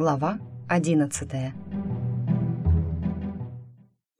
Глава одиннадцатая.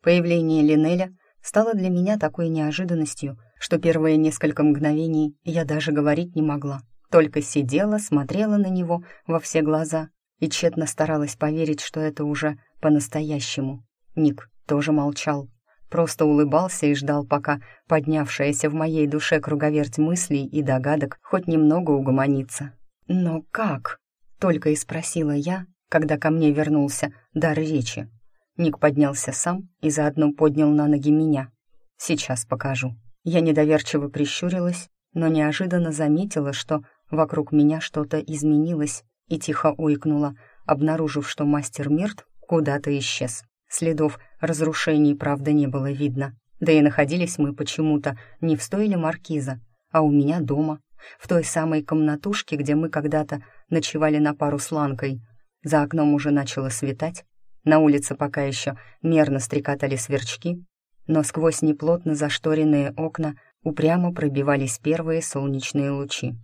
Появление Линеля стало для меня такой неожиданностью, что первые несколько мгновений я даже говорить не могла. Только сидела, смотрела на него во все глаза и тщетно старалась поверить, что это уже по-настоящему. Ник тоже молчал, просто улыбался и ждал, пока поднявшаяся в моей душе круговерть мыслей и догадок хоть немного угомонится. «Но как?» — только и спросила я, когда ко мне вернулся дар речи. Ник поднялся сам и заодно поднял на ноги меня. «Сейчас покажу». Я недоверчиво прищурилась, но неожиданно заметила, что вокруг меня что-то изменилось, и тихо уикнула, обнаружив, что мастер Мирт куда-то исчез. Следов разрушений, правда, не было видно. Да и находились мы почему-то не в стойле маркиза, а у меня дома, в той самой комнатушке, где мы когда-то ночевали на пару с Ланкой. За окном уже начало светать, на улице пока еще мерно стрекотали сверчки, но сквозь неплотно зашторенные окна упрямо пробивались первые солнечные лучи.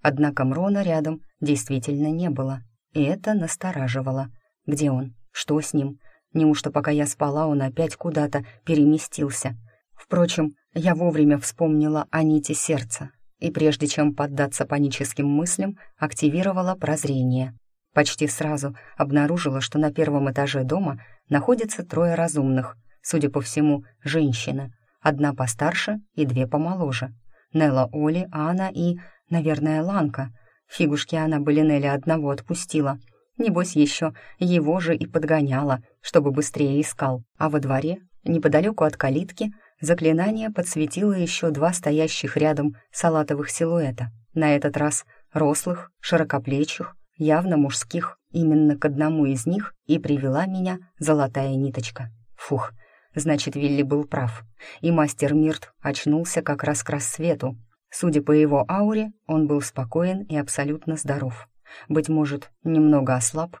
Однако Мрона рядом действительно не было, и это настораживало. Где он? Что с ним? Неужто пока я спала, он опять куда-то переместился? Впрочем, я вовремя вспомнила о нити сердца, и прежде чем поддаться паническим мыслям, активировала прозрение. Почти сразу обнаружила, что на первом этаже дома находится трое разумных, судя по всему, женщины, одна постарше и две помоложе. Нелла Оли, Анна и, наверное, Ланка. Фигушки она бы Линелли одного отпустила — Небось, еще его же и подгоняла, чтобы быстрее искал. А во дворе, неподалеку от калитки, заклинание подсветило еще два стоящих рядом салатовых силуэта. На этот раз рослых, широкоплечих, явно мужских. Именно к одному из них и привела меня золотая ниточка. Фух, значит, Вилли был прав. И мастер Мирт очнулся как раз к рассвету. Судя по его ауре, он был спокоен и абсолютно здоров быть может, немного ослаб,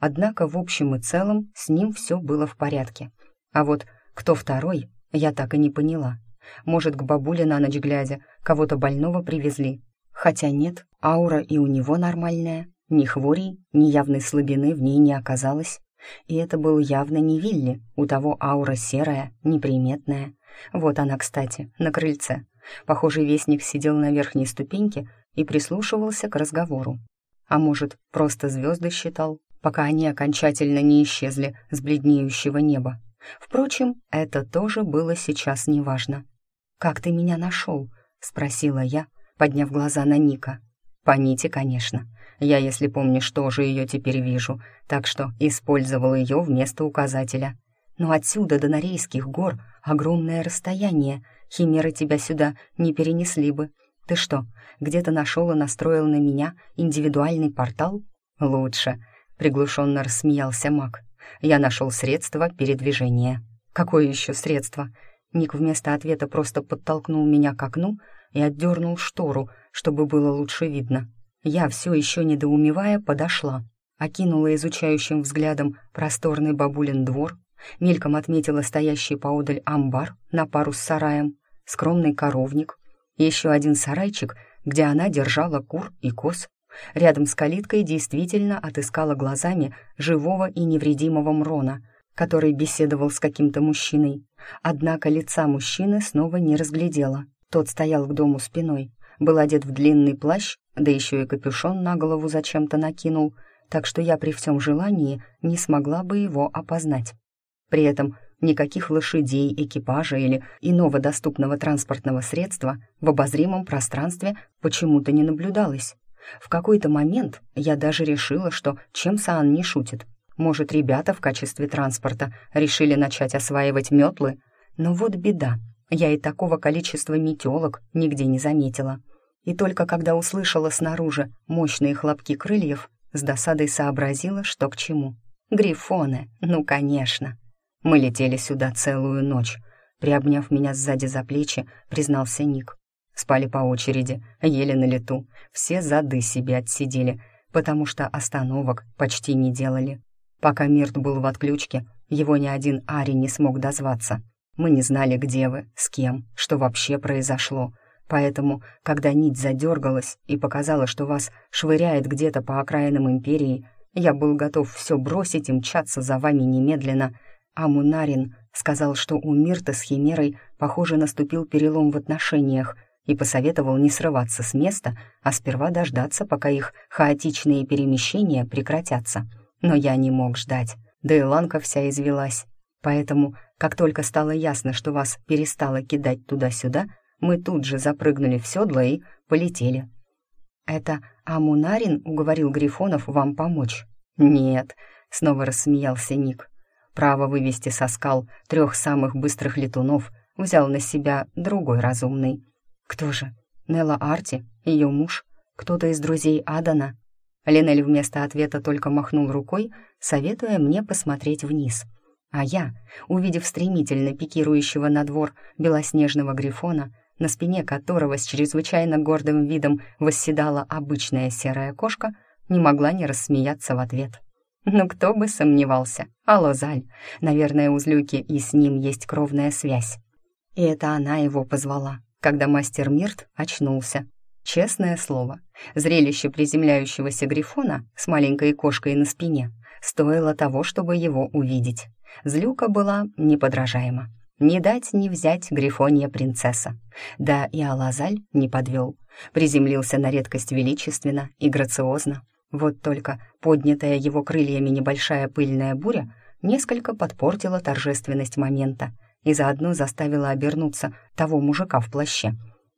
однако в общем и целом с ним все было в порядке. А вот кто второй, я так и не поняла. Может, к бабуле на ночь глядя кого-то больного привезли. Хотя нет, аура и у него нормальная, ни хворей, ни явной слабины в ней не оказалось. И это был явно не Вилли, у того аура серая, неприметная. Вот она, кстати, на крыльце. Похоже, вестник сидел на верхней ступеньке и прислушивался к разговору. А может, просто звезды считал, пока они окончательно не исчезли с бледнеющего неба. Впрочем, это тоже было сейчас неважно. «Как ты меня нашел?» — спросила я, подняв глаза на Ника. «По нити, конечно. Я, если помнишь, тоже ее теперь вижу, так что использовал ее вместо указателя. Но отсюда до Норейских гор огромное расстояние, химеры тебя сюда не перенесли бы, ты что, где-то нашел и настроил на меня индивидуальный портал? Лучше, приглушенно рассмеялся маг. Я нашел средство передвижения. Какое еще средство? Ник вместо ответа просто подтолкнул меня к окну и отдернул штору, чтобы было лучше видно. Я, все еще недоумевая, подошла, окинула изучающим взглядом просторный бабулин двор, мельком отметила стоящий поодаль амбар на пару с сараем, скромный коровник — еще один сарайчик, где она держала кур и коз. Рядом с калиткой действительно отыскала глазами живого и невредимого Мрона, который беседовал с каким-то мужчиной. Однако лица мужчины снова не разглядела. Тот стоял к дому спиной, был одет в длинный плащ, да еще и капюшон на голову зачем-то накинул, так что я при всем желании не смогла бы его опознать. При этом Никаких лошадей, экипажа или иного доступного транспортного средства в обозримом пространстве почему-то не наблюдалось. В какой-то момент я даже решила, что чем Саан не шутит. Может, ребята в качестве транспорта решили начать осваивать метлы? Но вот беда. Я и такого количества метелок нигде не заметила. И только когда услышала снаружи мощные хлопки крыльев, с досадой сообразила, что к чему. Грифоны, ну, конечно. Мы летели сюда целую ночь. Приобняв меня сзади за плечи, признался Ник. Спали по очереди, ели на лету. Все зады себе отсидели, потому что остановок почти не делали. Пока Мирт был в отключке, его ни один Ари не смог дозваться. Мы не знали, где вы, с кем, что вообще произошло. Поэтому, когда нить задергалась и показала, что вас швыряет где-то по окраинам Империи, Я был готов все бросить и мчаться за вами немедленно. А Мунарин сказал, что у Мирта с Химерой, похоже, наступил перелом в отношениях, и посоветовал не срываться с места, а сперва дождаться, пока их хаотичные перемещения прекратятся. Но я не мог ждать, да и Ланка вся извелась. Поэтому, как только стало ясно, что вас перестало кидать туда-сюда, мы тут же запрыгнули в седло и полетели. «Это Амунарин уговорил Грифонов вам помочь?» «Нет», — снова рассмеялся Ник. «Право вывести со скал трех самых быстрых летунов взял на себя другой разумный. Кто же? Нелла Арти? Ее муж? Кто-то из друзей Адана? Линель вместо ответа только махнул рукой, советуя мне посмотреть вниз. А я, увидев стремительно пикирующего на двор белоснежного грифона, на спине которого с чрезвычайно гордым видом восседала обычная серая кошка, не могла не рассмеяться в ответ. Ну кто бы сомневался, Алозаль, наверное, у Злюки и с ним есть кровная связь. И это она его позвала, когда мастер Мирт очнулся. Честное слово, зрелище приземляющегося грифона с маленькой кошкой на спине стоило того, чтобы его увидеть. Злюка была неподражаема. Не дать не взять грифонья принцесса. Да и Алазаль не подвел. Приземлился на редкость величественно и грациозно. Вот только поднятая его крыльями небольшая пыльная буря несколько подпортила торжественность момента и заодно заставила обернуться того мужика в плаще.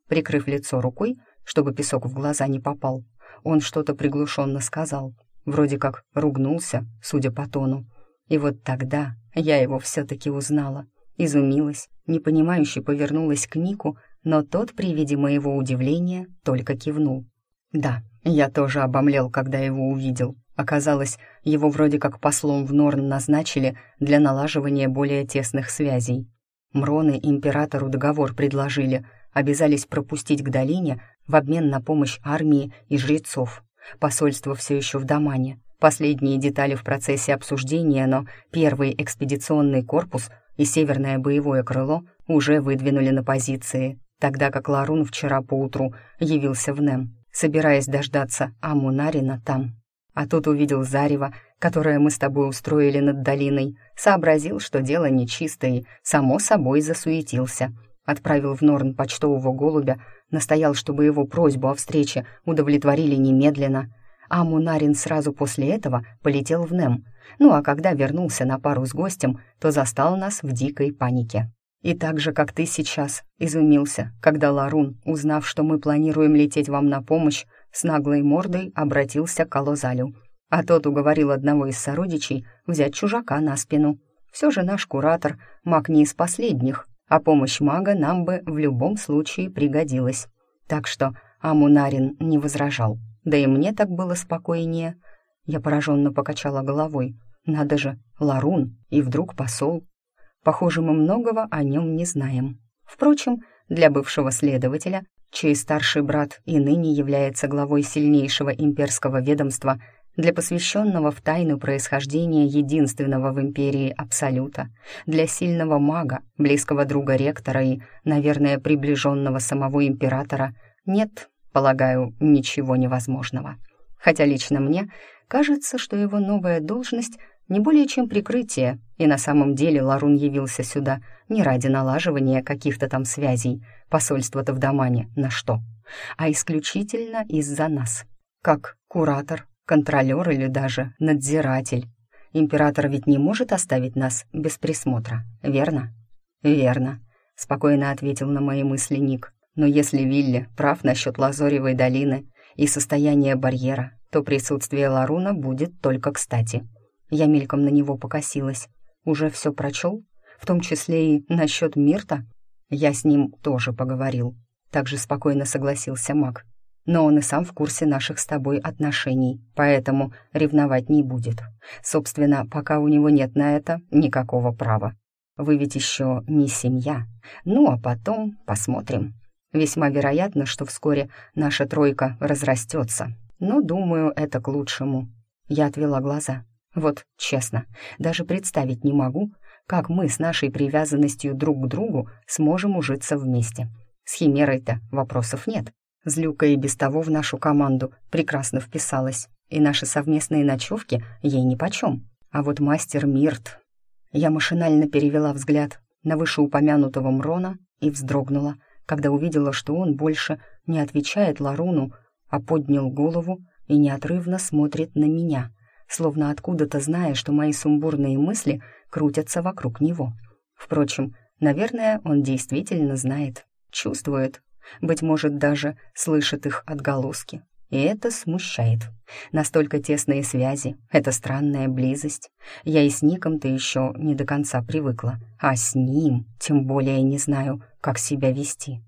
Прикрыв лицо рукой, чтобы песок в глаза не попал, он что-то приглушенно сказал, вроде как ругнулся, судя по тону. И вот тогда я его все-таки узнала — Изумилась, непонимающе повернулась к Нику, но тот при виде моего удивления только кивнул. Да, я тоже обомлел, когда его увидел. Оказалось, его вроде как послом в Норн назначили для налаживания более тесных связей. Мроны императору договор предложили, обязались пропустить к долине в обмен на помощь армии и жрецов. Посольство все еще в Дамане. Последние детали в процессе обсуждения, но первый экспедиционный корпус и северное боевое крыло уже выдвинули на позиции, тогда как Ларун вчера поутру явился в Нем, собираясь дождаться Амунарина там. А тут увидел зарево, которое мы с тобой устроили над долиной, сообразил, что дело нечисто и, само собой, засуетился. Отправил в Норн почтового голубя, настоял, чтобы его просьбу о встрече удовлетворили немедленно. А Мунарин сразу после этого полетел в Нем — ну а когда вернулся на пару с гостем, то застал нас в дикой панике. И так же, как ты сейчас, изумился, когда Ларун, узнав, что мы планируем лететь вам на помощь, с наглой мордой обратился к Алозалю. А тот уговорил одного из сородичей взять чужака на спину. Все же наш куратор, маг не из последних, а помощь мага нам бы в любом случае пригодилась. Так что Амунарин не возражал. Да и мне так было спокойнее — я пораженно покачала головой. Надо же, Ларун и вдруг посол. Похоже, мы многого о нем не знаем. Впрочем, для бывшего следователя, чей старший брат и ныне является главой сильнейшего имперского ведомства, для посвященного в тайну происхождения единственного в империи Абсолюта, для сильного мага, близкого друга ректора и, наверное, приближенного самого императора, нет, полагаю, ничего невозможного. Хотя лично мне Кажется, что его новая должность не более чем прикрытие, и на самом деле Ларун явился сюда не ради налаживания каких-то там связей, посольства-то в Дамане, на что, а исключительно из-за нас. Как куратор, контролер или даже надзиратель. Император ведь не может оставить нас без присмотра, верно? Верно, спокойно ответил на мои мысли Ник. Но если Вилли прав насчет Лазоревой долины и состояния барьера, то присутствие Ларуна будет только кстати. Я мельком на него покосилась. Уже все прочел? В том числе и насчет Мирта? Я с ним тоже поговорил. Также спокойно согласился маг. Но он и сам в курсе наших с тобой отношений, поэтому ревновать не будет. Собственно, пока у него нет на это никакого права. Вы ведь еще не семья. Ну, а потом посмотрим. Весьма вероятно, что вскоре наша тройка разрастется, но, думаю, это к лучшему. Я отвела глаза. Вот, честно, даже представить не могу, как мы с нашей привязанностью друг к другу сможем ужиться вместе. С Химерой-то вопросов нет. Злюка и без того в нашу команду прекрасно вписалась. и наши совместные ночевки ей нипочем. А вот мастер Мирт... Я машинально перевела взгляд на вышеупомянутого Мрона и вздрогнула, когда увидела, что он больше не отвечает Ларуну, а поднял голову и неотрывно смотрит на меня, словно откуда-то зная, что мои сумбурные мысли крутятся вокруг него. Впрочем, наверное, он действительно знает, чувствует, быть может, даже слышит их отголоски. И это смущает. Настолько тесные связи, это странная близость. Я и с Ником-то еще не до конца привыкла, а с ним тем более не знаю, как себя вести.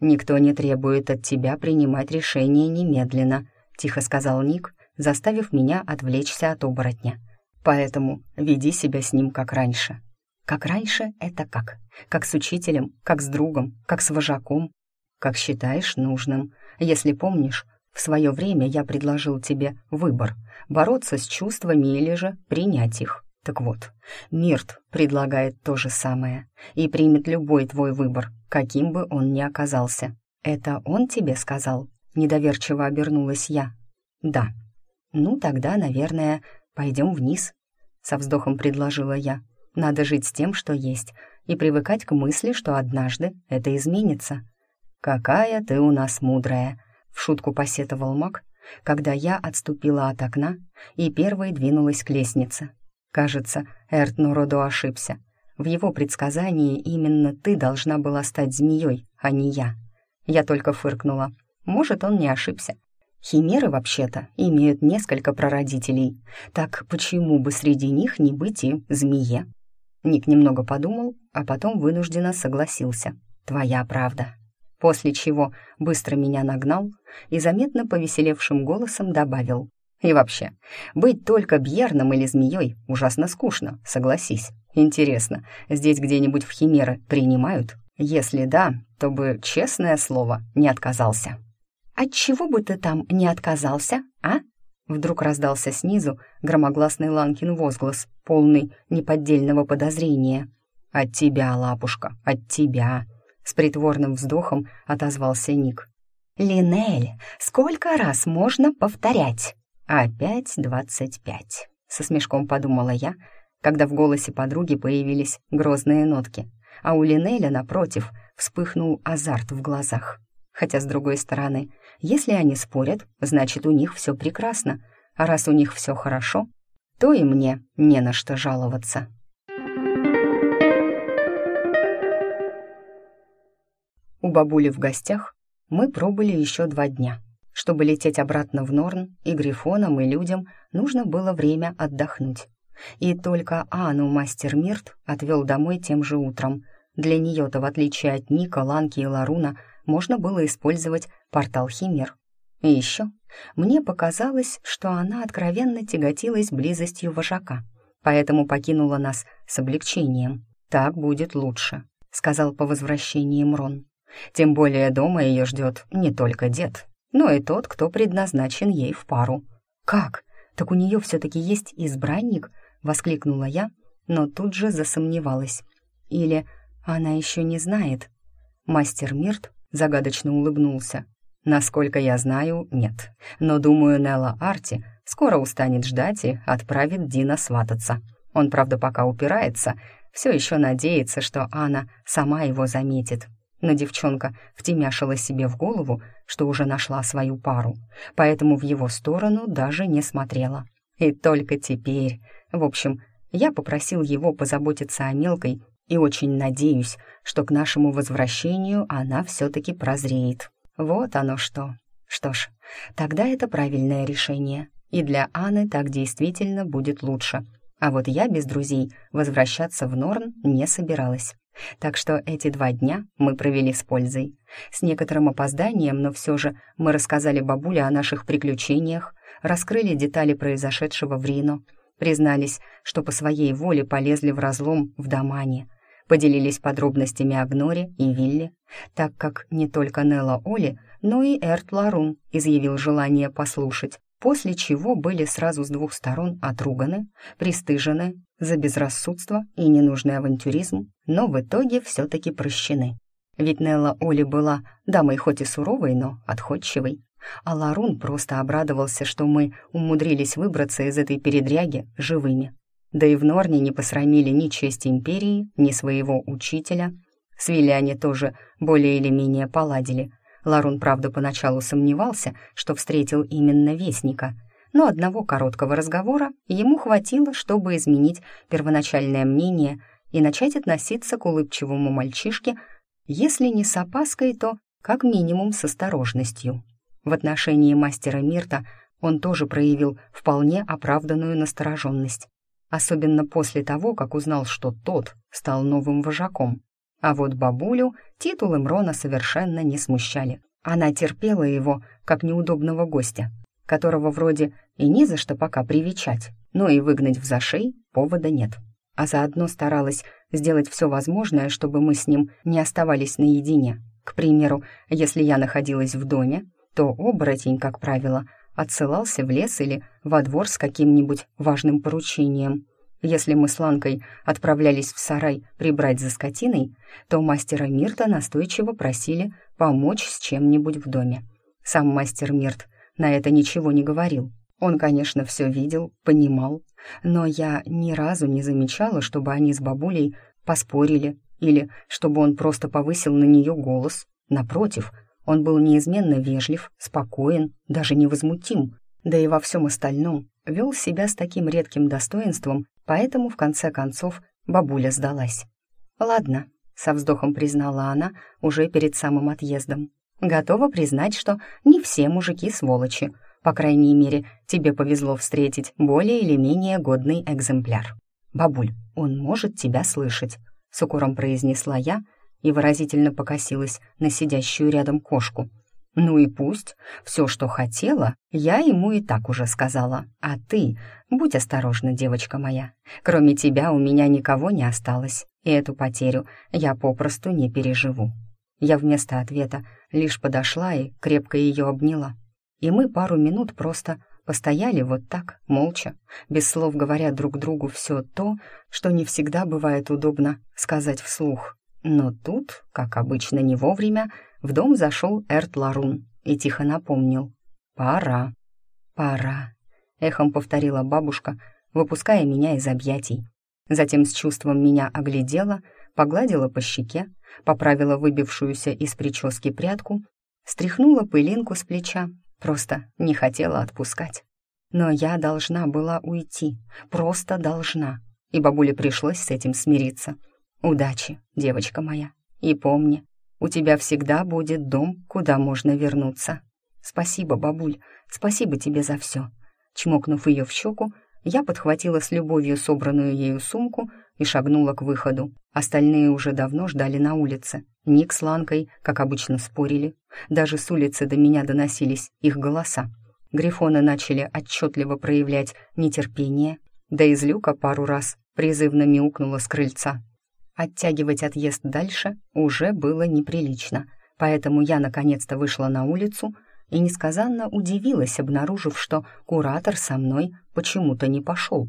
«Никто не требует от тебя принимать решение немедленно», — тихо сказал Ник, заставив меня отвлечься от оборотня. «Поэтому веди себя с ним как раньше». «Как раньше — это как? Как с учителем, как с другом, как с вожаком?» «Как считаешь нужным. Если помнишь, в свое время я предложил тебе выбор — бороться с чувствами или же принять их. Так вот, Мирт предлагает то же самое и примет любой твой выбор, каким бы он ни оказался. Это он тебе сказал? Недоверчиво обернулась я. Да. Ну, тогда, наверное, пойдем вниз. Со вздохом предложила я. Надо жить с тем, что есть, и привыкать к мысли, что однажды это изменится. «Какая ты у нас мудрая!» в шутку посетовал маг, когда я отступила от окна и первой двинулась к лестнице. Кажется, Эрт Нородо ошибся. В его предсказании именно ты должна была стать змеей, а не я. Я только фыркнула. Может, он не ошибся. Химеры, вообще-то, имеют несколько прародителей. Так почему бы среди них не быть и змее? Ник немного подумал, а потом вынужденно согласился. «Твоя правда» после чего быстро меня нагнал и заметно повеселевшим голосом добавил. «И вообще, быть только бьерном или змеей ужасно скучно, согласись. Интересно, здесь где-нибудь в Химеры принимают? Если да, то бы, честное слово, не отказался». «Отчего бы ты там не отказался, а?» Вдруг раздался снизу громогласный Ланкин возглас, полный неподдельного подозрения. «От тебя, лапушка, от тебя!» С притворным вздохом отозвался Ник. «Линель, сколько раз можно повторять?» «Опять двадцать пять», — со смешком подумала я, когда в голосе подруги появились грозные нотки, а у Линеля, напротив, вспыхнул азарт в глазах. Хотя, с другой стороны, если они спорят, значит, у них все прекрасно, а раз у них все хорошо, то и мне не на что жаловаться. У бабули в гостях мы пробыли еще два дня. Чтобы лететь обратно в Норн, и Грифонам, и людям нужно было время отдохнуть. И только Анну мастер Мирт отвел домой тем же утром. Для нее-то, в отличие от Ника, Ланки и Ларуна, можно было использовать портал Химер. И еще мне показалось, что она откровенно тяготилась близостью вожака, поэтому покинула нас с облегчением. «Так будет лучше», — сказал по возвращении Мрон. Тем более дома ее ждет не только дед, но и тот, кто предназначен ей в пару. «Как? Так у нее все-таки есть избранник?» — воскликнула я, но тут же засомневалась. «Или она еще не знает?» Мастер Мирт загадочно улыбнулся. «Насколько я знаю, нет. Но, думаю, Нелла Арти скоро устанет ждать и отправит Дина свататься. Он, правда, пока упирается, все еще надеется, что Анна сама его заметит, но девчонка втемяшила себе в голову, что уже нашла свою пару, поэтому в его сторону даже не смотрела. И только теперь... В общем, я попросил его позаботиться о мелкой и очень надеюсь, что к нашему возвращению она все-таки прозреет. Вот оно что. Что ж, тогда это правильное решение. И для Анны так действительно будет лучше. А вот я без друзей возвращаться в Норн не собиралась. Так что эти два дня мы провели с пользой. С некоторым опозданием, но все же мы рассказали бабуле о наших приключениях, раскрыли детали произошедшего в Рино, признались, что по своей воле полезли в разлом в Домане, поделились подробностями о Гноре и Вилле, так как не только Нелла Оли, но и Эрт Ларун изъявил желание послушать, после чего были сразу с двух сторон отруганы, пристыжены за безрассудство и ненужный авантюризм, но в итоге все-таки прощены. Ведь Нелла Оли была дамой хоть и суровой, но отходчивой, а Ларун просто обрадовался, что мы умудрились выбраться из этой передряги живыми. Да и в Норне не посрамили ни честь империи, ни своего учителя. С Вилляне тоже более или менее поладили. Ларун, правда, поначалу сомневался, что встретил именно Вестника, но одного короткого разговора ему хватило, чтобы изменить первоначальное мнение и начать относиться к улыбчивому мальчишке, если не с опаской, то как минимум с осторожностью. В отношении мастера Мирта он тоже проявил вполне оправданную настороженность, особенно после того, как узнал, что тот стал новым вожаком. А вот бабулю титулы Мрона совершенно не смущали. Она терпела его, как неудобного гостя, которого вроде и не за что пока привечать, но и выгнать в зашей повода нет. А заодно старалась сделать все возможное, чтобы мы с ним не оставались наедине. К примеру, если я находилась в доме, то оборотень, как правило, отсылался в лес или во двор с каким-нибудь важным поручением. Если мы с Ланкой отправлялись в сарай прибрать за скотиной, то мастера Мирта настойчиво просили помочь с чем-нибудь в доме. Сам мастер Мирт на это ничего не говорил. Он, конечно, все видел, понимал, но я ни разу не замечала, чтобы они с бабулей поспорили или чтобы он просто повысил на нее голос. Напротив, он был неизменно вежлив, спокоен, даже невозмутим, да и во всем остальном вел себя с таким редким достоинством, поэтому, в конце концов, бабуля сдалась. «Ладно», — со вздохом признала она уже перед самым отъездом. «Готова признать, что не все мужики сволочи. По крайней мере, тебе повезло встретить более или менее годный экземпляр. Бабуль, он может тебя слышать», — с укором произнесла я, — и выразительно покосилась на сидящую рядом кошку. «Ну и пусть. Все, что хотела, я ему и так уже сказала. А ты, будь осторожна, девочка моя. Кроме тебя у меня никого не осталось, и эту потерю я попросту не переживу». Я вместо ответа лишь подошла и крепко ее обняла. И мы пару минут просто постояли вот так, молча, без слов говоря друг другу все то, что не всегда бывает удобно сказать вслух. Но тут, как обычно не вовремя, в дом зашел Эрт Ларун и тихо напомнил «Пора, пора», — эхом повторила бабушка, выпуская меня из объятий. Затем с чувством меня оглядела, погладила по щеке, поправила выбившуюся из прически прядку, стряхнула пылинку с плеча, просто не хотела отпускать. Но я должна была уйти, просто должна, и бабуле пришлось с этим смириться — Удачи, девочка моя. И помни, у тебя всегда будет дом, куда можно вернуться. Спасибо, бабуль, спасибо тебе за все. Чмокнув ее в щеку, я подхватила с любовью собранную ею сумку и шагнула к выходу. Остальные уже давно ждали на улице. Ник с Ланкой, как обычно, спорили. Даже с улицы до меня доносились их голоса. Грифоны начали отчетливо проявлять нетерпение, да из люка пару раз призывно мяукнула с крыльца. Оттягивать отъезд дальше уже было неприлично, поэтому я наконец-то вышла на улицу и несказанно удивилась, обнаружив, что куратор со мной почему-то не пошел.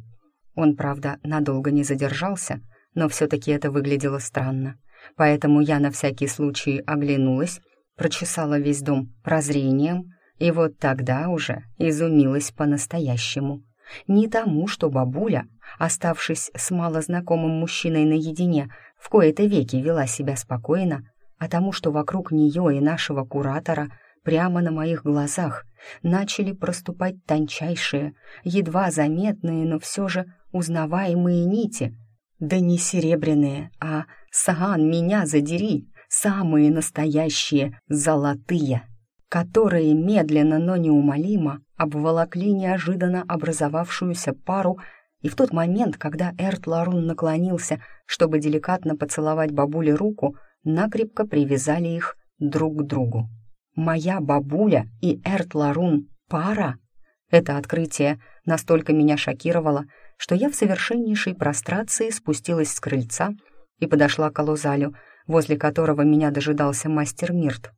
Он, правда, надолго не задержался, но все-таки это выглядело странно. Поэтому я на всякий случай оглянулась, прочесала весь дом прозрением, и вот тогда уже изумилась по-настоящему. Не тому, что бабуля, оставшись с малознакомым мужчиной наедине, в кои-то веки вела себя спокойно, а тому, что вокруг нее и нашего куратора прямо на моих глазах начали проступать тончайшие, едва заметные, но все же узнаваемые нити. Да не серебряные, а «Саган, меня задери!» самые настоящие золотые которые медленно, но неумолимо обволокли неожиданно образовавшуюся пару, и в тот момент, когда Эрт Ларун наклонился, чтобы деликатно поцеловать бабуле руку, накрепко привязали их друг к другу. «Моя бабуля и Эрт Ларун — пара!» Это открытие настолько меня шокировало, что я в совершеннейшей прострации спустилась с крыльца и подошла к Алузалю, возле которого меня дожидался мастер Мирт.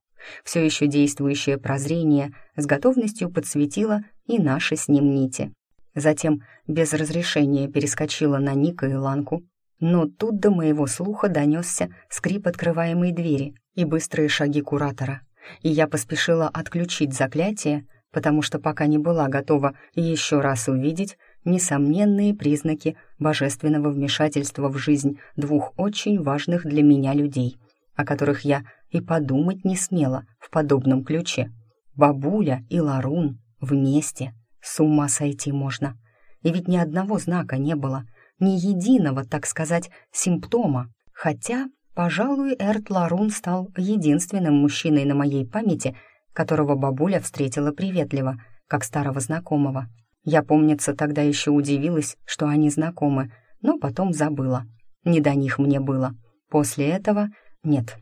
Все еще действующее прозрение с готовностью подсветило и наши с ним нити. Затем без разрешения перескочила на Ника и Ланку, но тут до моего слуха донесся скрип открываемой двери и быстрые шаги куратора. и я поспешила отключить заклятие, потому что пока не была готова еще раз увидеть несомненные признаки божественного вмешательства в жизнь двух очень важных для меня людей, о которых я и подумать не смела в подобном ключе. Бабуля и Ларун вместе. С ума сойти можно. И ведь ни одного знака не было, ни единого, так сказать, симптома. Хотя, пожалуй, Эрт Ларун стал единственным мужчиной на моей памяти, которого бабуля встретила приветливо, как старого знакомого. Я, помнится, тогда еще удивилась, что они знакомы, но потом забыла. Не до них мне было. После этого нет.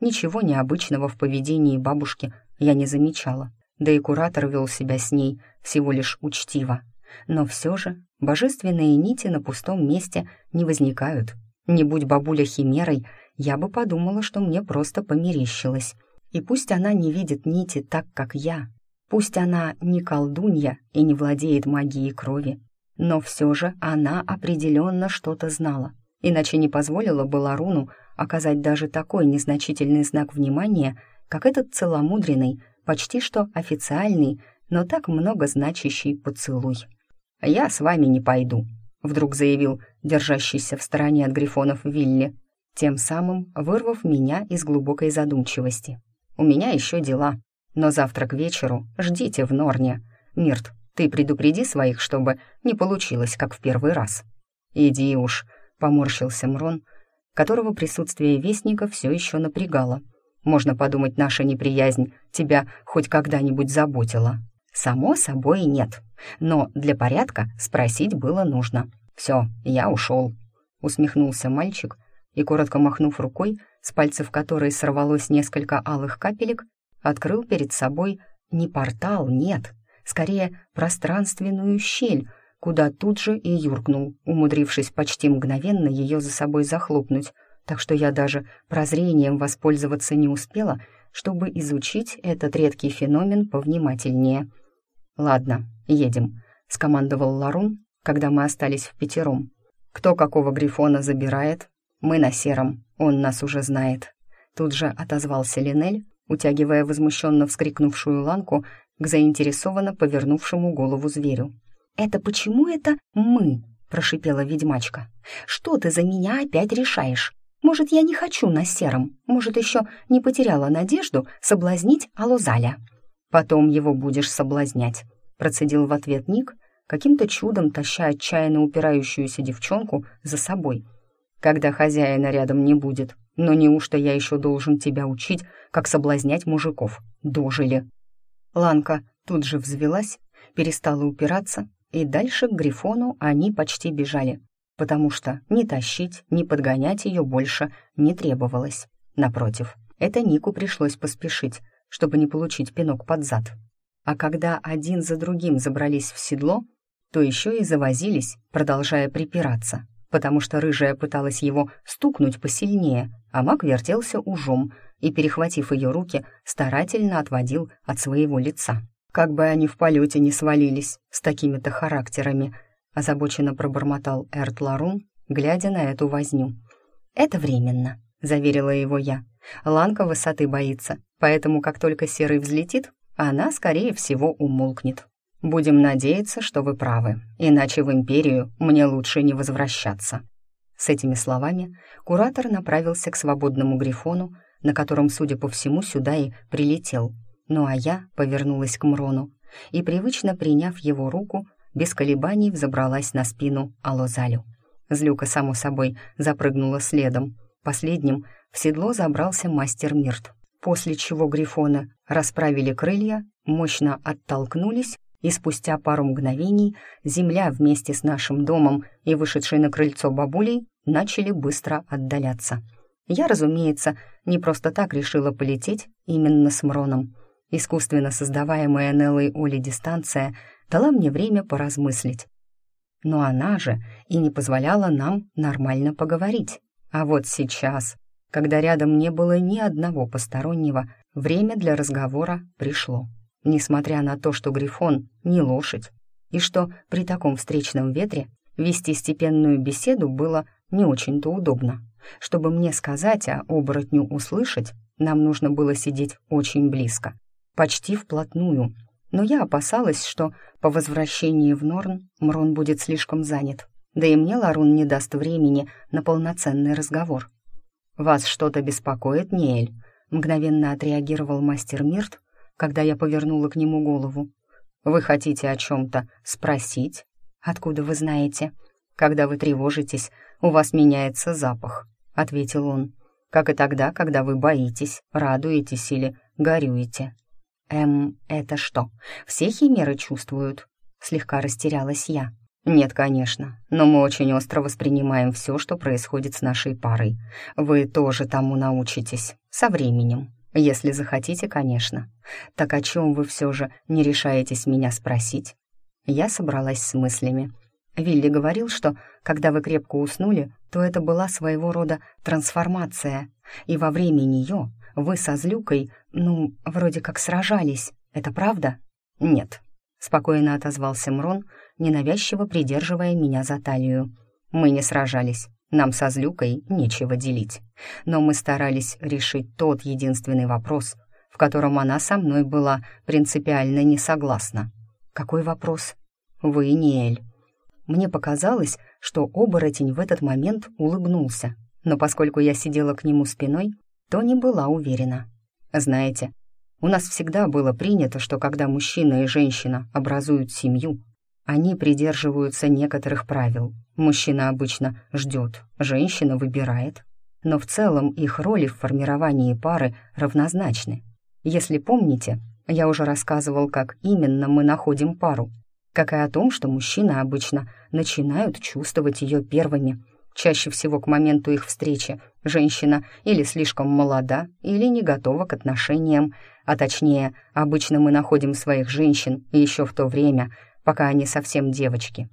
Ничего необычного в поведении бабушки я не замечала. Да и куратор вел себя с ней всего лишь учтиво. Но все же божественные нити на пустом месте не возникают. Не будь бабуля химерой, я бы подумала, что мне просто померещилось. И пусть она не видит нити так, как я, пусть она не колдунья и не владеет магией крови, но все же она определенно что-то знала, иначе не позволила бы Ларуну оказать даже такой незначительный знак внимания, как этот целомудренный, почти что официальный, но так много значащий поцелуй. «Я с вами не пойду», — вдруг заявил держащийся в стороне от грифонов Вилли, тем самым вырвав меня из глубокой задумчивости. «У меня еще дела, но завтра к вечеру ждите в Норне. Мирт, ты предупреди своих, чтобы не получилось, как в первый раз». «Иди уж», — поморщился Мрон, которого присутствие Вестника все еще напрягало. «Можно подумать, наша неприязнь тебя хоть когда-нибудь заботила». «Само собой нет, но для порядка спросить было нужно. Все, я ушел», — усмехнулся мальчик и, коротко махнув рукой, с пальцев которой сорвалось несколько алых капелек, открыл перед собой не портал, нет, скорее пространственную щель, куда тут же и юркнул, умудрившись почти мгновенно ее за собой захлопнуть, так что я даже прозрением воспользоваться не успела, чтобы изучить этот редкий феномен повнимательнее. «Ладно, едем», — скомандовал Ларун, когда мы остались в пятером. «Кто какого грифона забирает? Мы на сером, он нас уже знает». Тут же отозвался Линель, утягивая возмущенно вскрикнувшую ланку к заинтересованно повернувшему голову зверю. «Это почему это мы?» — прошипела ведьмачка. «Что ты за меня опять решаешь? Может, я не хочу на сером? Может, еще не потеряла надежду соблазнить Алузаля?» «Потом его будешь соблазнять», — процедил в ответ Ник, каким-то чудом таща отчаянно упирающуюся девчонку за собой. «Когда хозяина рядом не будет. Но неужто я еще должен тебя учить, как соблазнять мужиков? Дожили!» Ланка тут же взвелась, перестала упираться, и дальше к Грифону они почти бежали, потому что ни тащить, ни подгонять ее больше не требовалось. Напротив, это Нику пришлось поспешить, чтобы не получить пинок под зад. А когда один за другим забрались в седло, то еще и завозились, продолжая припираться, потому что рыжая пыталась его стукнуть посильнее, а маг вертелся ужом и, перехватив ее руки, старательно отводил от своего лица. Как бы они в полете не свалились с такими-то характерами, озабоченно пробормотал Эрт Ларун, глядя на эту возню. «Это временно», — заверила его я. «Ланка высоты боится, поэтому как только Серый взлетит, она, скорее всего, умолкнет. Будем надеяться, что вы правы, иначе в Империю мне лучше не возвращаться». С этими словами куратор направился к свободному грифону, на котором, судя по всему, сюда и прилетел. Ну а я повернулась к Мрону и, привычно приняв его руку, без колебаний взобралась на спину Алозалю. Злюка, само собой, запрыгнула следом. Последним в седло забрался мастер Мирт, после чего грифоны расправили крылья, мощно оттолкнулись, и спустя пару мгновений земля вместе с нашим домом и вышедшей на крыльцо бабулей начали быстро отдаляться. Я, разумеется, не просто так решила полететь именно с Мроном. Искусственно создаваемая Неллой Оли дистанция дала мне время поразмыслить. Но она же и не позволяла нам нормально поговорить. А вот сейчас, когда рядом не было ни одного постороннего, время для разговора пришло. Несмотря на то, что Грифон не лошадь, и что при таком встречном ветре вести степенную беседу было не очень-то удобно. Чтобы мне сказать, а оборотню услышать, Нам нужно было сидеть очень близко, почти вплотную, но я опасалась, что по возвращении в Норн Мрон будет слишком занят, да и мне Ларун не даст времени на полноценный разговор. «Вас что-то беспокоит, Неэль?» — мгновенно отреагировал мастер Мирт, когда я повернула к нему голову. «Вы хотите о чем-то спросить? Откуда вы знаете? Когда вы тревожитесь, у вас меняется запах», — ответил он. «Как и тогда, когда вы боитесь, радуетесь или горюете». «Эм, это что, все химеры чувствуют?» Слегка растерялась я. «Нет, конечно, но мы очень остро воспринимаем все, что происходит с нашей парой. Вы тоже тому научитесь, со временем, если захотите, конечно. Так о чем вы все же не решаетесь меня спросить?» Я собралась с мыслями. Вилли говорил, что когда вы крепко уснули, то это была своего рода трансформация, и во время нее вы со Злюкой, ну, вроде как сражались. Это правда?» «Нет», — спокойно отозвался Мрон, ненавязчиво придерживая меня за талию. «Мы не сражались. Нам со Злюкой нечего делить. Но мы старались решить тот единственный вопрос, в котором она со мной была принципиально не согласна. Какой вопрос? Вы не Эль. Мне показалось, что оборотень в этот момент улыбнулся, но поскольку я сидела к нему спиной, то не была уверена. Знаете, у нас всегда было принято, что когда мужчина и женщина образуют семью, они придерживаются некоторых правил. Мужчина обычно ждет, женщина выбирает. Но в целом их роли в формировании пары равнозначны. Если помните, я уже рассказывал, как именно мы находим пару, как и о том, что мужчины обычно начинают чувствовать ее первыми, Чаще всего к моменту их встречи женщина или слишком молода, или не готова к отношениям, а точнее, обычно мы находим своих женщин еще в то время, пока они совсем девочки.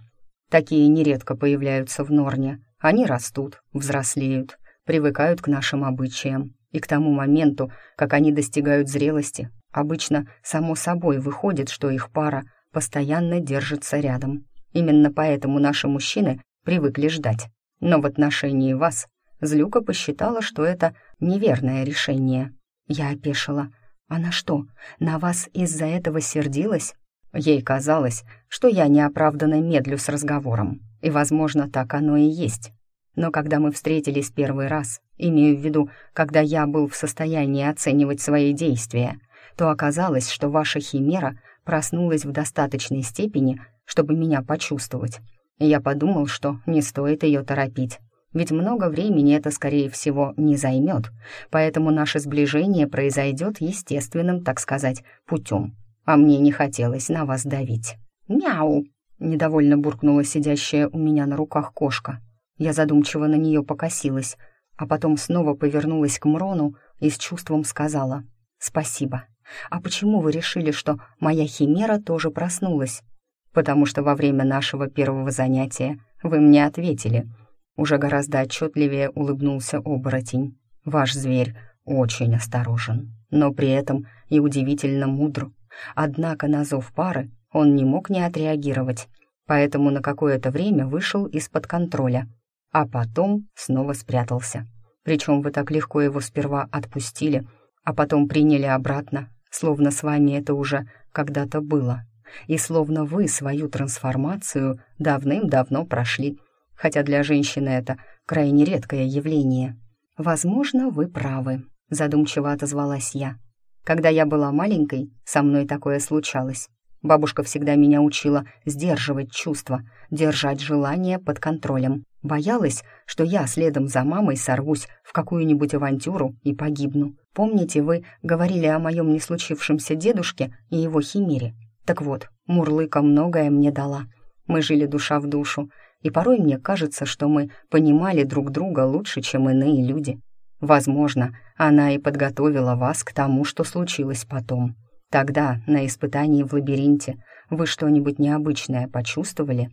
Такие нередко появляются в Норне. Они растут, взрослеют, привыкают к нашим обычаям. И к тому моменту, как они достигают зрелости, обычно само собой выходит, что их пара постоянно держится рядом. Именно поэтому наши мужчины привыкли ждать. Но в отношении вас Злюка посчитала, что это неверное решение. Я опешила. Она что, на вас из-за этого сердилась? Ей казалось, что я неоправданно медлю с разговором. И, возможно, так оно и есть. Но когда мы встретились первый раз, имею в виду, когда я был в состоянии оценивать свои действия, то оказалось, что ваша химера проснулась в достаточной степени, чтобы меня почувствовать. Я подумал, что не стоит ее торопить, ведь много времени это, скорее всего, не займет, поэтому наше сближение произойдет естественным, так сказать, путем. А мне не хотелось на вас давить. «Мяу!» — недовольно буркнула сидящая у меня на руках кошка. Я задумчиво на нее покосилась, а потом снова повернулась к Мрону и с чувством сказала «Спасибо. А почему вы решили, что моя химера тоже проснулась?» Потому что во время нашего первого занятия вы мне ответили». Уже гораздо отчетливее улыбнулся оборотень. «Ваш зверь очень осторожен, но при этом и удивительно мудр. Однако на зов пары он не мог не отреагировать, поэтому на какое-то время вышел из-под контроля, а потом снова спрятался. Причем вы так легко его сперва отпустили, а потом приняли обратно, словно с вами это уже когда-то было и словно вы свою трансформацию давным-давно прошли, хотя для женщины это крайне редкое явление. «Возможно, вы правы», — задумчиво отозвалась я. «Когда я была маленькой, со мной такое случалось. Бабушка всегда меня учила сдерживать чувства, держать желание под контролем. Боялась, что я следом за мамой сорвусь в какую-нибудь авантюру и погибну. Помните, вы говорили о моем не случившемся дедушке и его химере? Так вот, Мурлыка многое мне дала. Мы жили душа в душу, и порой мне кажется, что мы понимали друг друга лучше, чем иные люди. Возможно, она и подготовила вас к тому, что случилось потом. Тогда, на испытании в лабиринте, вы что-нибудь необычное почувствовали?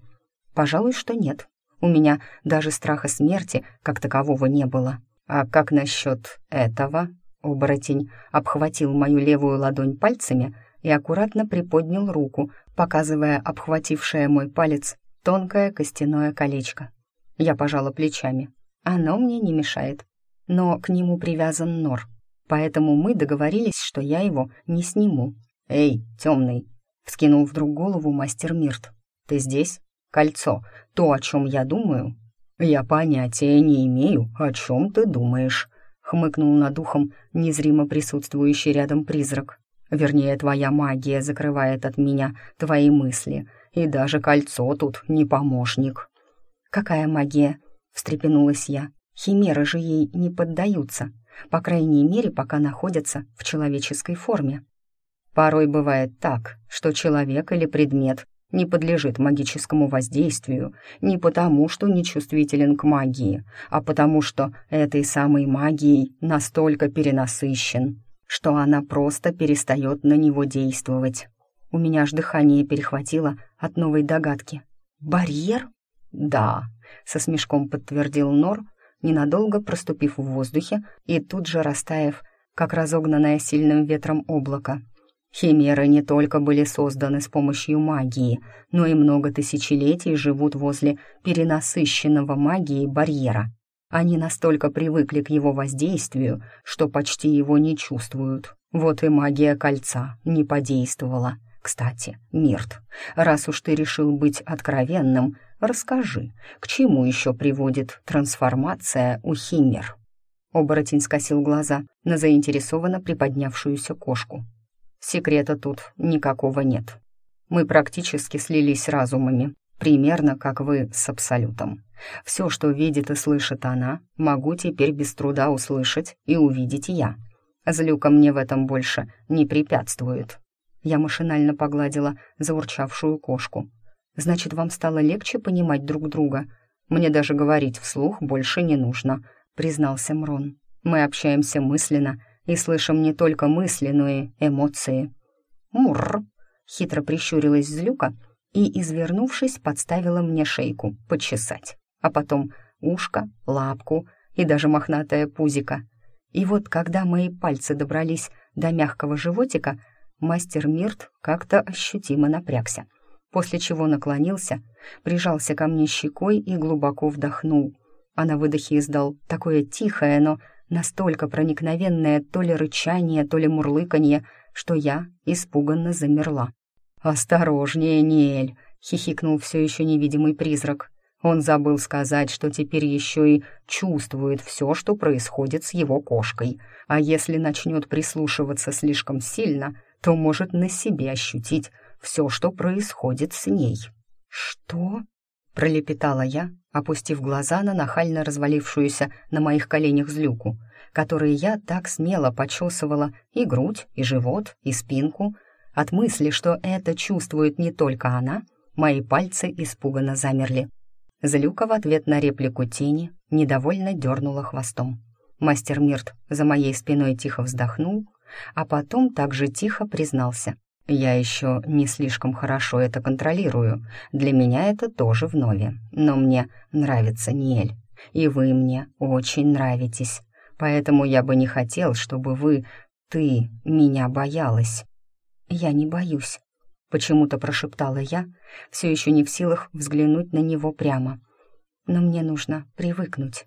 Пожалуй, что нет. У меня даже страха смерти как такового не было. А как насчет этого? Оборотень обхватил мою левую ладонь пальцами, и аккуратно приподнял руку, показывая обхватившее мой палец тонкое костяное колечко. Я пожала плечами. Оно мне не мешает, но к нему привязан нор. поэтому мы договорились, что я его не сниму. «Эй, темный!» — вскинул вдруг голову мастер Мирт. «Ты здесь? Кольцо. То, о чем я думаю?» «Я понятия не имею, о чем ты думаешь», — хмыкнул над ухом незримо присутствующий рядом призрак. «Вернее, твоя магия закрывает от меня твои мысли, и даже кольцо тут не помощник». «Какая магия?» — встрепенулась я. «Химеры же ей не поддаются, по крайней мере, пока находятся в человеческой форме». Порой бывает так, что человек или предмет не подлежит магическому воздействию не потому, что не чувствителен к магии, а потому что этой самой магией настолько перенасыщен, что она просто перестает на него действовать. У меня аж дыхание перехватило от новой догадки. «Барьер?» «Да», — со смешком подтвердил Нор, ненадолго проступив в воздухе и тут же растаяв, как разогнанное сильным ветром облако. Химеры не только были созданы с помощью магии, но и много тысячелетий живут возле перенасыщенного магией барьера. Они настолько привыкли к его воздействию, что почти его не чувствуют. Вот и магия кольца не подействовала. Кстати, Мирт, раз уж ты решил быть откровенным, расскажи, к чему еще приводит трансформация у химер?» Оборотень скосил глаза на заинтересованно приподнявшуюся кошку. Секрета тут никакого нет. Мы практически слились разумами, примерно как вы с Абсолютом. Все, что видит и слышит она, могу теперь без труда услышать и увидеть я. Злюка мне в этом больше не препятствует. Я машинально погладила заурчавшую кошку. «Значит, вам стало легче понимать друг друга? Мне даже говорить вслух больше не нужно», — признался Мрон. «Мы общаемся мысленно, и слышим не только мысли, но и эмоции. «Мурр!» — хитро прищурилась злюка и, извернувшись, подставила мне шейку почесать, а потом ушко, лапку и даже мохнатое пузико. И вот когда мои пальцы добрались до мягкого животика, мастер Мирт как-то ощутимо напрягся, после чего наклонился, прижался ко мне щекой и глубоко вдохнул, а на выдохе издал такое тихое, но настолько проникновенное то ли рычание, то ли мурлыканье, что я испуганно замерла. «Осторожнее, Ниэль!» — хихикнул все еще невидимый призрак. Он забыл сказать, что теперь еще и чувствует все, что происходит с его кошкой, а если начнет прислушиваться слишком сильно, то может на себе ощутить все, что происходит с ней. «Что?» — пролепетала я, опустив глаза на нахально развалившуюся на моих коленях злюку, которые я так смело почесывала и грудь, и живот, и спинку. От мысли, что это чувствует не только она, мои пальцы испуганно замерли. Злюка в ответ на реплику тени недовольно дернула хвостом. Мастер Мирт за моей спиной тихо вздохнул, а потом также тихо признался. Я еще не слишком хорошо это контролирую. Для меня это тоже вновь. Но мне нравится Ниэль. И вы мне очень нравитесь. Поэтому я бы не хотел, чтобы вы, ты, меня боялась. Я не боюсь. Почему-то прошептала я, все еще не в силах взглянуть на него прямо. Но мне нужно привыкнуть.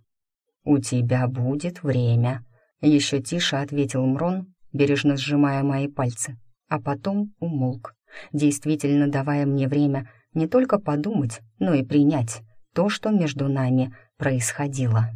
«У тебя будет время», — еще тише ответил Мрон, бережно сжимая мои пальцы а потом умолк, действительно давая мне время не только подумать, но и принять то, что между нами происходило.